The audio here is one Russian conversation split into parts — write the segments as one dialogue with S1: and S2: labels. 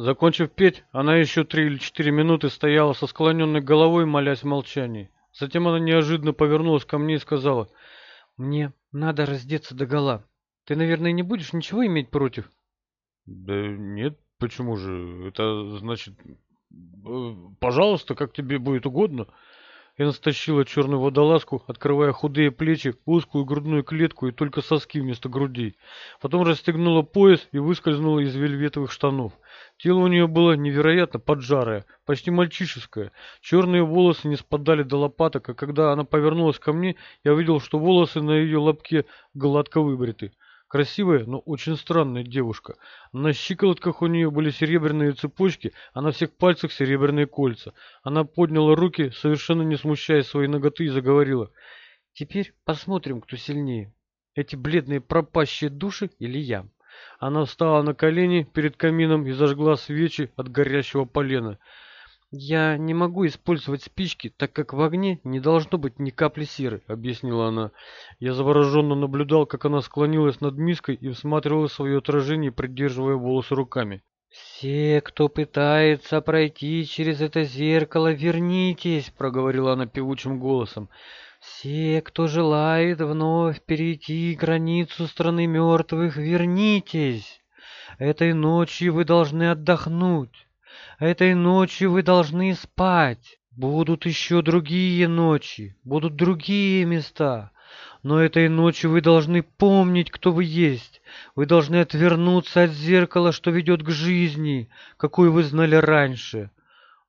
S1: Закончив петь, она еще три или четыре минуты стояла со склоненной головой, молясь в молчании. Затем она неожиданно повернулась ко мне и сказала, «Мне надо раздеться догола. Ты, наверное, не будешь ничего иметь против?»
S2: «Да нет, почему же? Это значит... Э, пожалуйста, как тебе будет угодно».
S1: Энн стащила черную водолазку, открывая худые плечи, узкую грудную клетку и только соски вместо грудей. Потом расстегнула пояс и выскользнула из вельветовых штанов. Тело у нее было невероятно поджарое, почти мальчишеское. Черные волосы не спадали до лопаток, а когда она повернулась ко мне, я увидел, что волосы на ее лобке гладко выбриты. Красивая, но очень странная девушка. На щиколотках у нее были серебряные цепочки, а на всех пальцах серебряные кольца. Она подняла руки, совершенно не смущая своей ноготы, и заговорила. «Теперь посмотрим, кто сильнее. Эти бледные пропащие души или я?» Она встала на колени перед камином и зажгла свечи от горящего полена. «Я не могу использовать спички, так как в огне не должно быть ни капли серы», — объяснила она. Я завороженно наблюдал, как она склонилась над миской и всматривала свое отражение, придерживая волосы руками. «Все, кто пытается пройти через это зеркало, вернитесь», — проговорила она певучим голосом. «Все, кто желает вновь перейти границу страны мертвых, вернитесь. Этой ночью вы должны отдохнуть». Этой ночью вы должны спать. Будут еще другие ночи, будут другие места. Но этой ночью вы должны помнить, кто вы есть. Вы должны отвернуться от зеркала, что ведет к жизни, какую вы знали раньше.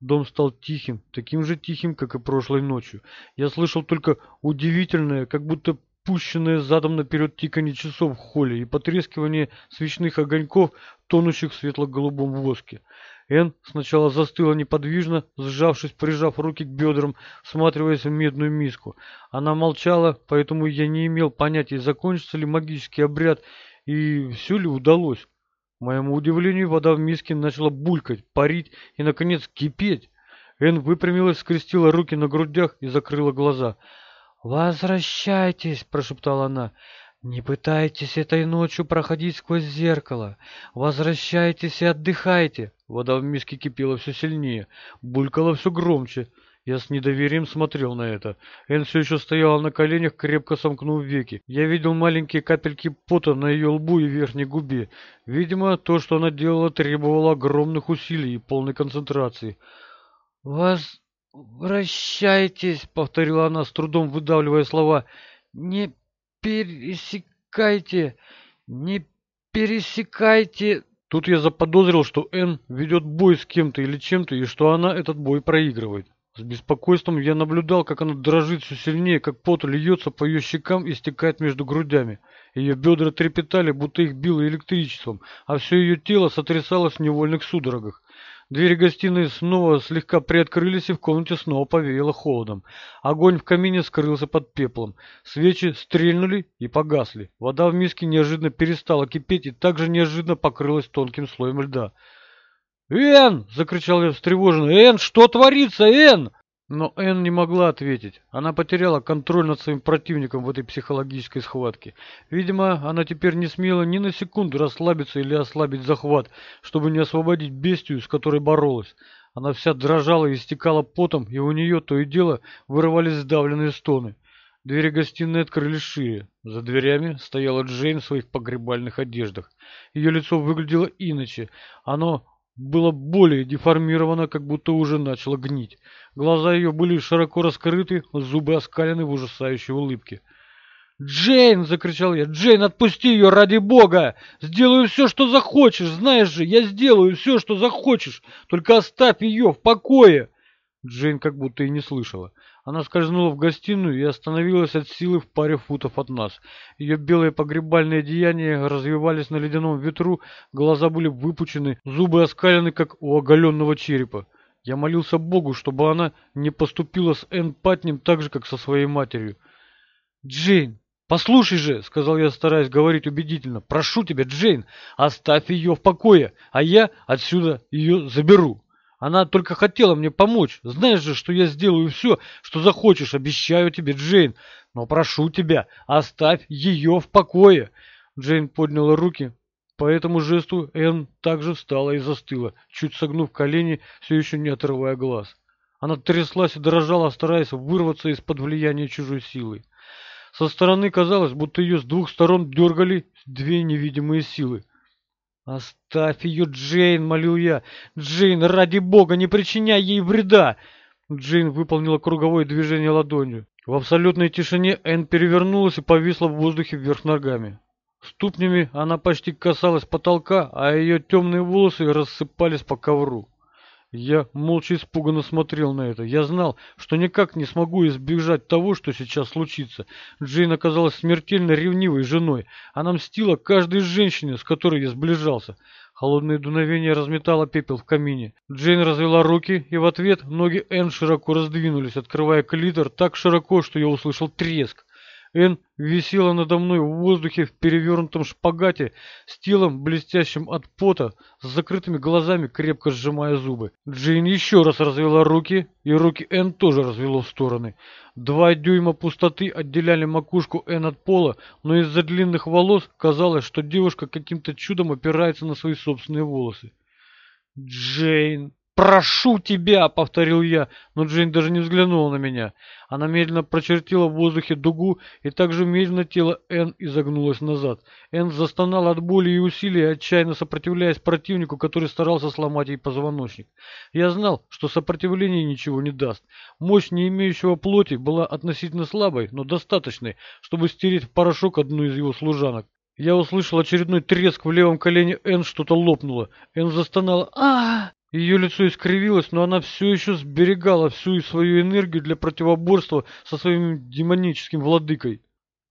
S1: Дом стал тихим, таким же тихим, как и прошлой ночью. Я слышал только удивительное, как будто пущенное задом наперед тиканье часов в холле и потрескивание свечных огоньков, тонущих в светло-голубом воске. Эн сначала застыла неподвижно, сжавшись, прижав руки к бедрам, всматриваясь в медную миску. Она молчала, поэтому я не имел понятия, закончится ли магический обряд и все ли удалось. К моему удивлению, вода в миске начала булькать, парить и, наконец, кипеть. Эн выпрямилась, скрестила руки на грудях и закрыла глаза. «Возвращайтесь!» – прошептала она. «Не пытайтесь этой ночью проходить сквозь зеркало. Возвращайтесь и отдыхайте». Вода в миске кипела все сильнее, булькала все громче. Я с недоверием смотрел на это. Эн все еще стояла на коленях, крепко сомкнув веки. Я видел маленькие капельки пота на ее лбу и верхней губе. Видимо, то, что она делала, требовало огромных усилий и полной концентрации. «Возвращайтесь», — повторила она, с трудом выдавливая слова. «Не пересекайте, не пересекайте. Тут я заподозрил, что Н ведет бой с кем-то или чем-то, и что она этот бой проигрывает. С беспокойством я наблюдал, как она дрожит все сильнее, как пот льется по ее щекам и стекает между грудями. Ее бедра трепетали, будто их било электричеством, а все ее тело сотрясалось в невольных судорогах. Двери гостиной снова слегка приоткрылись, и в комнате снова повеяло холодом. Огонь в камине скрылся под пеплом. Свечи стрельнули и погасли. Вода в миске неожиданно перестала кипеть и также неожиданно покрылась тонким слоем льда. «Эн!» — закричал я встревоженно. «Эн, что творится, Эн?» Но Энн не могла ответить. Она потеряла контроль над своим противником в этой психологической схватке. Видимо, она теперь не смела ни на секунду расслабиться или ослабить захват, чтобы не освободить бестию, с которой боролась. Она вся дрожала и истекала потом, и у нее то и дело вырывались сдавленные стоны. Двери гостиной открылись шире. За дверями стояла Джейн в своих погребальных одеждах. Ее лицо выглядело иначе. Оно было более деформировано, как будто уже начало гнить. Глаза ее были широко раскрыты, зубы оскалены в ужасающей улыбке. «Джейн!» — закричал я. «Джейн, отпусти ее ради бога! Сделаю все, что захочешь! Знаешь же, я сделаю все, что захочешь! Только оставь ее в покое!» Джейн как будто и не слышала. Она скользнула в гостиную и остановилась от силы в паре футов от нас. Ее белые погребальные деяния развивались на ледяном ветру, глаза были выпучены, зубы оскалены, как у оголенного черепа. Я молился Богу, чтобы она не поступила с Энн Патнем так же, как со своей матерью. «Джейн, послушай же!» — сказал я, стараясь говорить убедительно. «Прошу тебя, Джейн, оставь ее в покое, а я отсюда ее заберу!» Она только хотела мне помочь. Знаешь же, что я сделаю все, что захочешь, обещаю тебе, Джейн. Но прошу тебя, оставь ее в покое. Джейн подняла руки. По этому жесту Энн также встала и застыла, чуть согнув колени, все еще не отрывая глаз. Она тряслась и дрожала, стараясь вырваться из-под влияния чужой силы. Со стороны казалось, будто ее с двух сторон дергали две невидимые силы. «Оставь ее, Джейн!» — молил я. «Джейн, ради бога, не причиняй ей вреда!» Джейн выполнила круговое движение ладонью. В абсолютной тишине Энн перевернулась и повисла в воздухе вверх ногами. Ступнями она почти касалась потолка, а ее темные волосы рассыпались по ковру. Я молча испуганно смотрел на это. Я знал, что никак не смогу избежать того, что сейчас случится. Джейн оказалась смертельно ревнивой женой. Она мстила каждой женщине, с которой я сближался. Холодное дуновение разметало пепел в камине. Джейн развела руки, и в ответ ноги Энн широко раздвинулись, открывая клитор так широко, что я услышал треск. Эн висела надо мной в воздухе в перевернутом шпагате, с телом, блестящим от пота, с закрытыми глазами, крепко сжимая зубы. Джейн еще раз развела руки, и руки Эн тоже развело в стороны. Два дюйма пустоты отделяли макушку Эн от пола, но из-за длинных волос казалось, что девушка каким-то чудом опирается на свои собственные волосы. «Джейн!» «Прошу тебя!» — повторил я, но Джейн даже не взглянула на меня. Она медленно прочертила в воздухе дугу, и также медленно тело Энн изогнулось назад. Энн застонала от боли и усилий, отчаянно сопротивляясь противнику, который старался сломать ей позвоночник. Я знал, что сопротивление ничего не даст. Мощь не имеющего плоти была относительно слабой, но достаточной, чтобы стереть в порошок одну из его служанок. Я услышал очередной треск в левом колене Энн, что-то лопнуло. Энн застонала а, ее лицо искривилось, но она все еще сберегала всю свою энергию для противоборства со своим демоническим владыкой.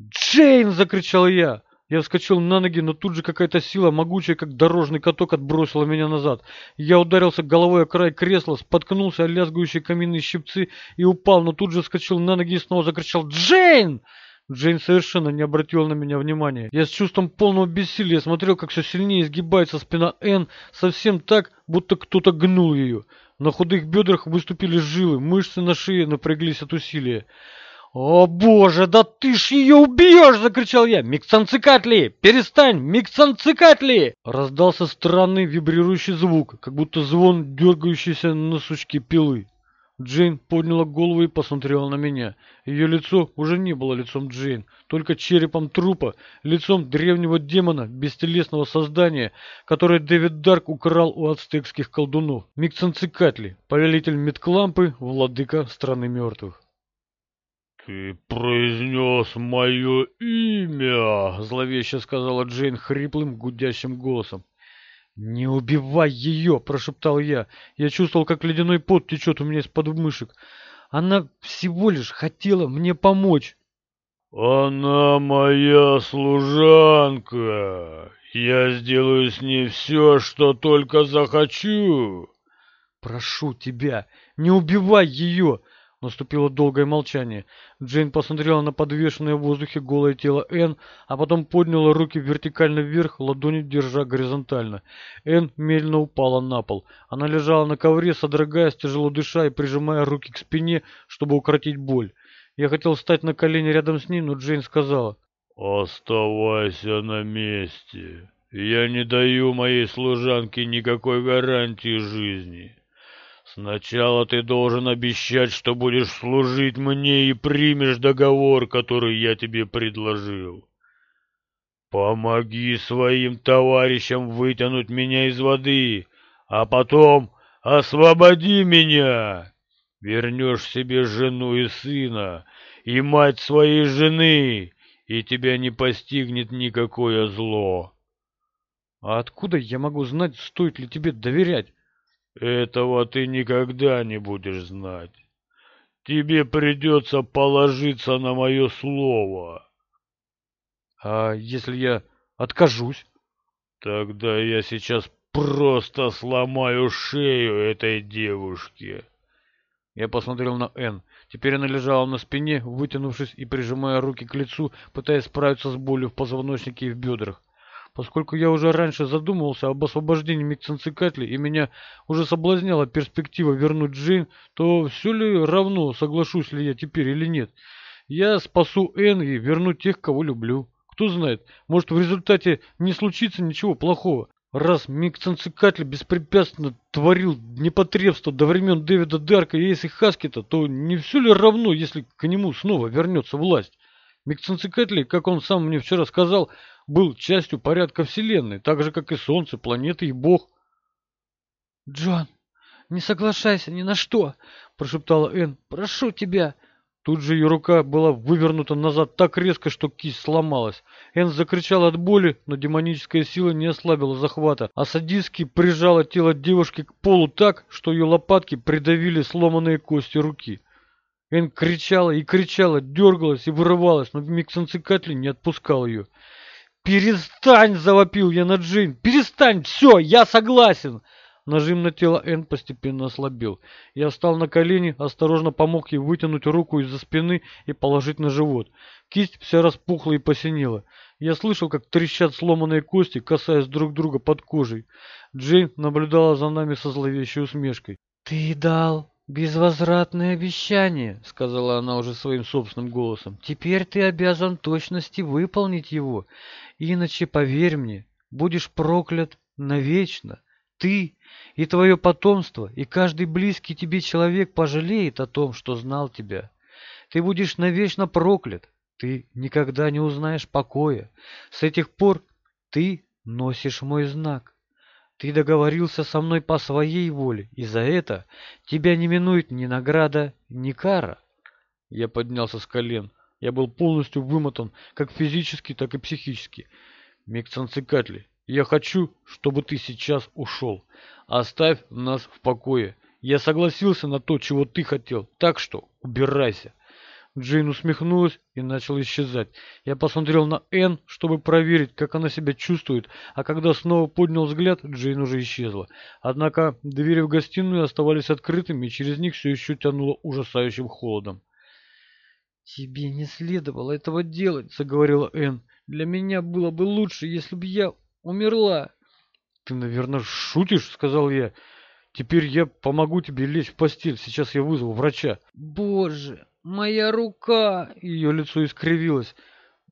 S1: «Джейн!» — закричал я. Я вскочил на ноги, но тут же какая-то сила, могучая, как дорожный каток, отбросила меня назад. Я ударился головой о край кресла, споткнулся о лязгающие каминные щипцы и упал, но тут же вскочил на ноги и снова закричал «Джейн!» Джейн совершенно не обратила на меня внимания. Я с чувством полного бессилия смотрел, как все сильнее изгибается спина Энн, совсем так, будто кто-то гнул ее. На худых бедрах выступили жилы, мышцы на шее напряглись от усилия. «О боже, да ты ж ее убьешь!» — закричал я. «Миксанцикатли! Перестань! Миксанцикатли!» Раздался странный вибрирующий звук, как будто звон дергающейся на сучке пилы. Джейн подняла голову и посмотрела на меня. Ее лицо уже не было лицом Джейн, только черепом трупа, лицом древнего демона, бестелесного создания, которое Дэвид Дарк украл у ацтекских колдунов. Миксанцикатли, повелитель Метклампы, владыка страны мертвых.
S2: «Ты произнес мое имя!» — зловеще сказала Джейн хриплым, гудящим голосом.
S1: «Не убивай ее!» – прошептал я. Я чувствовал, как ледяной пот течет у меня из-под мышек. Она всего лишь хотела мне помочь.
S2: «Она моя служанка. Я сделаю с ней все, что только захочу».
S1: «Прошу тебя, не убивай ее!» Наступило долгое молчание. Джейн посмотрела на подвешенное в воздухе голое тело Энн, а потом подняла руки вертикально вверх, ладони держа горизонтально. Энн медленно упала на пол. Она лежала на ковре, содрогаясь, тяжело дыша и прижимая руки к спине, чтобы укротить боль. Я хотел встать на колени рядом с ней, но Джейн сказала.
S2: «Оставайся на месте. Я не даю моей служанке никакой гарантии жизни». Сначала ты должен обещать, что будешь служить мне и примешь договор, который я тебе предложил. Помоги своим товарищам вытянуть меня из воды, а потом освободи меня. Вернешь себе жену и сына, и мать своей жены, и тебя не постигнет никакое зло.
S1: А откуда я могу знать, стоит ли тебе доверять?
S2: Этого ты никогда не будешь знать. Тебе придется положиться на мое слово.
S1: А если я откажусь?
S2: Тогда я сейчас просто сломаю шею этой девушке.
S1: Я посмотрел на Энн. Теперь она лежала на спине, вытянувшись и прижимая руки к лицу, пытаясь справиться с болью в позвоночнике и в бедрах. Поскольку я уже раньше задумывался об освобождении Миксенцикатли и меня уже соблазняла перспектива вернуть Джейн, то все ли равно, соглашусь ли я теперь или нет. Я спасу Энн верну тех, кого люблю. Кто знает, может в результате не случится ничего плохого. Раз Микценцикатли беспрепятственно творил непотребство до времен Дэвида Дарка и Эйси Хаскета, то не все ли равно, если к нему снова вернется власть? Микценцикатли, как он сам мне вчера сказал, был частью порядка Вселенной, так же, как и Солнце, планеты и Бог.
S3: «Джон, не соглашайся ни на что!» – прошептала Энн. «Прошу тебя!»
S1: Тут же ее рука была вывернута назад так резко, что кисть сломалась. Энн закричал от боли, но демоническая сила не ослабила захвата, а садистски прижала тело девушки к полу так, что ее лопатки придавили сломанные кости руки. Энн кричала и кричала, дергалась и вырывалась, но Миксенцикатли не отпускал ее. «Перестань!» – завопил я на Джин. «Перестань! Все, я согласен!» Нажим на тело Энн постепенно ослабел. Я встал на колени, осторожно помог ей вытянуть руку из-за спины и положить на живот. Кисть вся распухла и посинела. Я слышал, как трещат сломанные кости, касаясь друг друга под кожей. Джейн наблюдала за нами со зловещей усмешкой.
S3: «Ты дал безвозвратное обещание», — сказала она уже своим собственным голосом. «Теперь ты обязан точности выполнить его, иначе, поверь мне, будешь проклят навечно. Ты и твое потомство, и каждый близкий тебе человек пожалеет о том, что знал тебя. Ты будешь навечно проклят, ты никогда не узнаешь покоя. С этих пор ты носишь мой знак. Ты договорился со мной по своей воле, и за это тебя не минует ни награда, ни кара.
S1: Я поднялся с колен. Я был полностью вымотан, как физически, так и психически. Миксанцикатли, я хочу, чтобы ты сейчас ушел. Оставь нас в покое. Я согласился на то, чего ты хотел, так что убирайся. Джейн усмехнулась и начала исчезать. Я посмотрел на Энн, чтобы проверить, как она себя чувствует, а когда снова поднял взгляд, Джейн уже исчезла. Однако двери в гостиную оставались открытыми, и через них все еще тянуло ужасающим холодом.
S3: «Тебе не следовало этого делать», — заговорила Энн. «Для меня было бы лучше, если бы я умерла».
S1: «Ты, наверное, шутишь?» — сказал я. «Теперь я помогу тебе лечь в постель. Сейчас я вызову врача».
S3: «Боже, моя рука!» Ее лицо искривилось.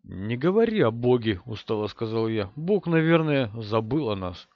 S1: «Не говори о Боге», — устало сказал я. «Бог, наверное, забыл о нас».